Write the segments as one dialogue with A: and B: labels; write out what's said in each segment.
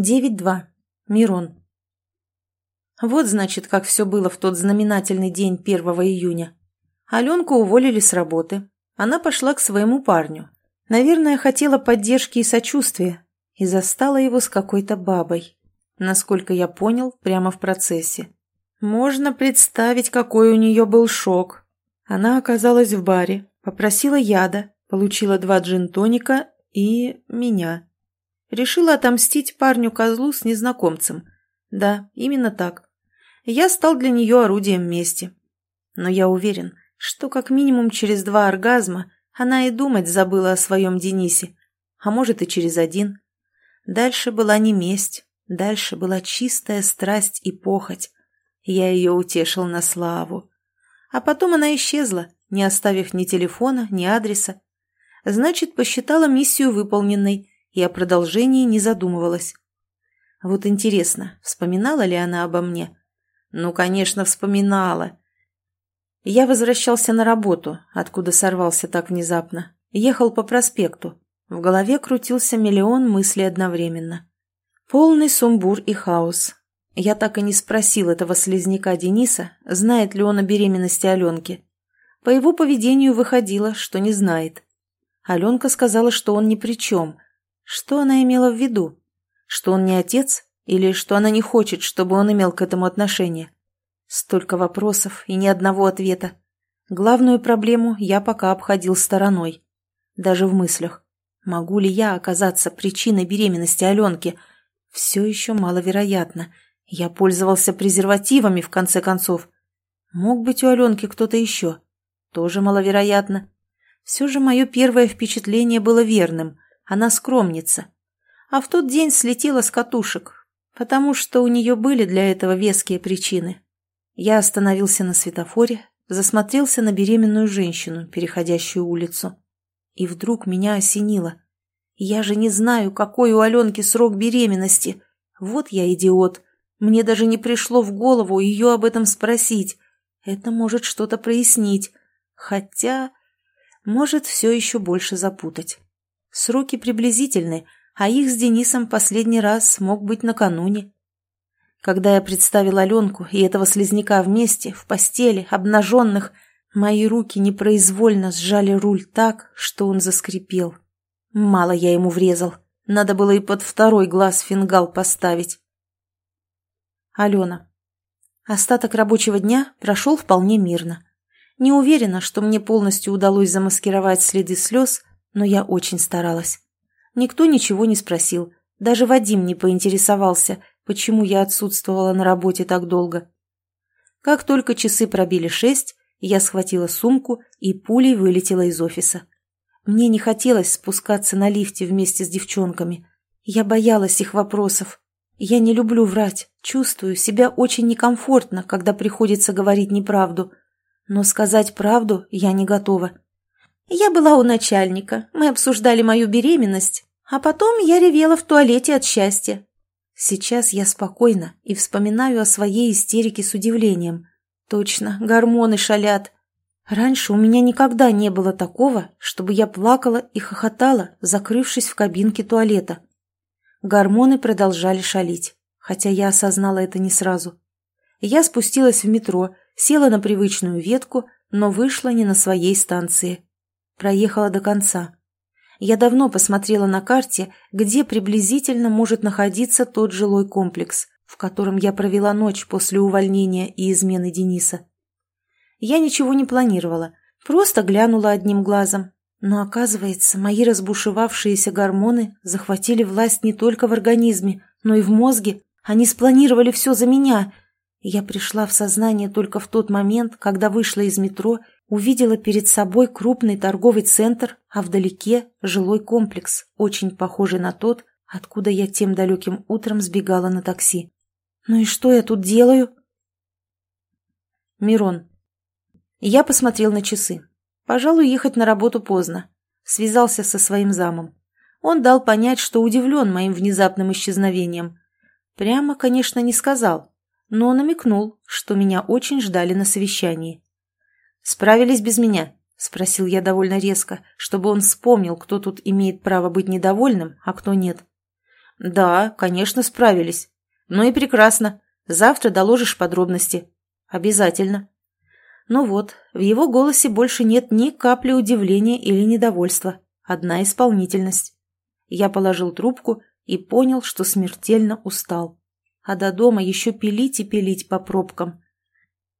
A: 9.2. Мирон. Вот, значит, как все было в тот знаменательный день 1 июня. Аленку уволили с работы. Она пошла к своему парню. Наверное, хотела поддержки и сочувствия. И застала его с какой-то бабой. Насколько я понял, прямо в процессе. Можно представить, какой у нее был шок. Она оказалась в баре, попросила яда, получила два джин-тоника и меня. Решила отомстить парню-козлу с незнакомцем. Да, именно так. Я стал для нее орудием мести. Но я уверен, что как минимум через два оргазма она и думать забыла о своем Денисе, а может и через один. Дальше была не месть, дальше была чистая страсть и похоть. Я ее утешил на славу. А потом она исчезла, не оставив ни телефона, ни адреса. Значит, посчитала миссию выполненной и о продолжении не задумывалась. Вот интересно, вспоминала ли она обо мне? Ну, конечно, вспоминала. Я возвращался на работу, откуда сорвался так внезапно. Ехал по проспекту. В голове крутился миллион мыслей одновременно. Полный сумбур и хаос. Я так и не спросил этого слезняка Дениса, знает ли он о беременности Аленки. По его поведению выходило, что не знает. Аленка сказала, что он ни при чем – что она имела в виду? Что он не отец? Или что она не хочет, чтобы он имел к этому отношение? Столько вопросов и ни одного ответа. Главную проблему я пока обходил стороной. Даже в мыслях. Могу ли я оказаться причиной беременности Аленки? Все еще маловероятно. Я пользовался презервативами, в конце концов. Мог быть у Аленки кто-то еще. Тоже маловероятно. Все же мое первое впечатление было верным. Она скромница. А в тот день слетела с катушек, потому что у нее были для этого веские причины. Я остановился на светофоре, засмотрелся на беременную женщину, переходящую улицу. И вдруг меня осенило. Я же не знаю, какой у Аленки срок беременности. Вот я идиот. Мне даже не пришло в голову ее об этом спросить. Это может что-то прояснить. Хотя... Может все еще больше запутать. Сроки приблизительны, а их с Денисом последний раз мог быть накануне. Когда я представил Аленку и этого слезняка вместе, в постели, обнаженных, мои руки непроизвольно сжали руль так, что он заскрипел. Мало я ему врезал. Надо было и под второй глаз фингал поставить. Алена. Остаток рабочего дня прошел вполне мирно. Не уверена, что мне полностью удалось замаскировать следы слез, но я очень старалась. Никто ничего не спросил, даже Вадим не поинтересовался, почему я отсутствовала на работе так долго. Как только часы пробили шесть, я схватила сумку и пулей вылетела из офиса. Мне не хотелось спускаться на лифте вместе с девчонками. Я боялась их вопросов. Я не люблю врать, чувствую себя очень некомфортно, когда приходится говорить неправду. Но сказать правду я не готова. Я была у начальника, мы обсуждали мою беременность, а потом я ревела в туалете от счастья. Сейчас я спокойна и вспоминаю о своей истерике с удивлением. Точно, гормоны шалят. Раньше у меня никогда не было такого, чтобы я плакала и хохотала, закрывшись в кабинке туалета. Гормоны продолжали шалить, хотя я осознала это не сразу. Я спустилась в метро, села на привычную ветку, но вышла не на своей станции. Проехала до конца. Я давно посмотрела на карте, где приблизительно может находиться тот жилой комплекс, в котором я провела ночь после увольнения и измены Дениса. Я ничего не планировала, просто глянула одним глазом. Но, оказывается, мои разбушевавшиеся гормоны захватили власть не только в организме, но и в мозге. Они спланировали все за меня. Я пришла в сознание только в тот момент, когда вышла из метро увидела перед собой крупный торговый центр, а вдалеке жилой комплекс, очень похожий на тот, откуда я тем далеким утром сбегала на такси. «Ну и что я тут делаю?» Мирон. Я посмотрел на часы. Пожалуй, ехать на работу поздно. Связался со своим замом. Он дал понять, что удивлен моим внезапным исчезновением. Прямо, конечно, не сказал, но намекнул, что меня очень ждали на совещании. «Справились без меня?» – спросил я довольно резко, чтобы он вспомнил, кто тут имеет право быть недовольным, а кто нет. Да, конечно, справились. Ну и прекрасно. Завтра доложишь подробности. Обязательно. Ну вот, в его голосе больше нет ни капли удивления или недовольства. Одна исполнительность. Я положил трубку и понял, что смертельно устал. А до дома еще пилить и пилить по пробкам.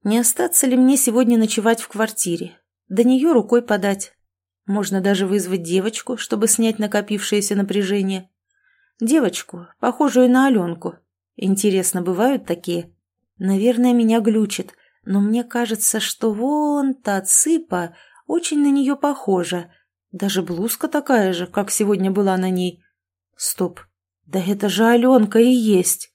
A: Не остаться ли мне сегодня ночевать в квартире? До нее рукой подать. Можно даже вызвать девочку, чтобы снять накопившееся напряжение. Девочку, похожую на Аленку. Интересно, бывают такие? Наверное, меня глючит, но мне кажется, что вон та цыпа очень на нее похожа. Даже блузка такая же, как сегодня была на ней. Стоп, да это же Аленка и есть.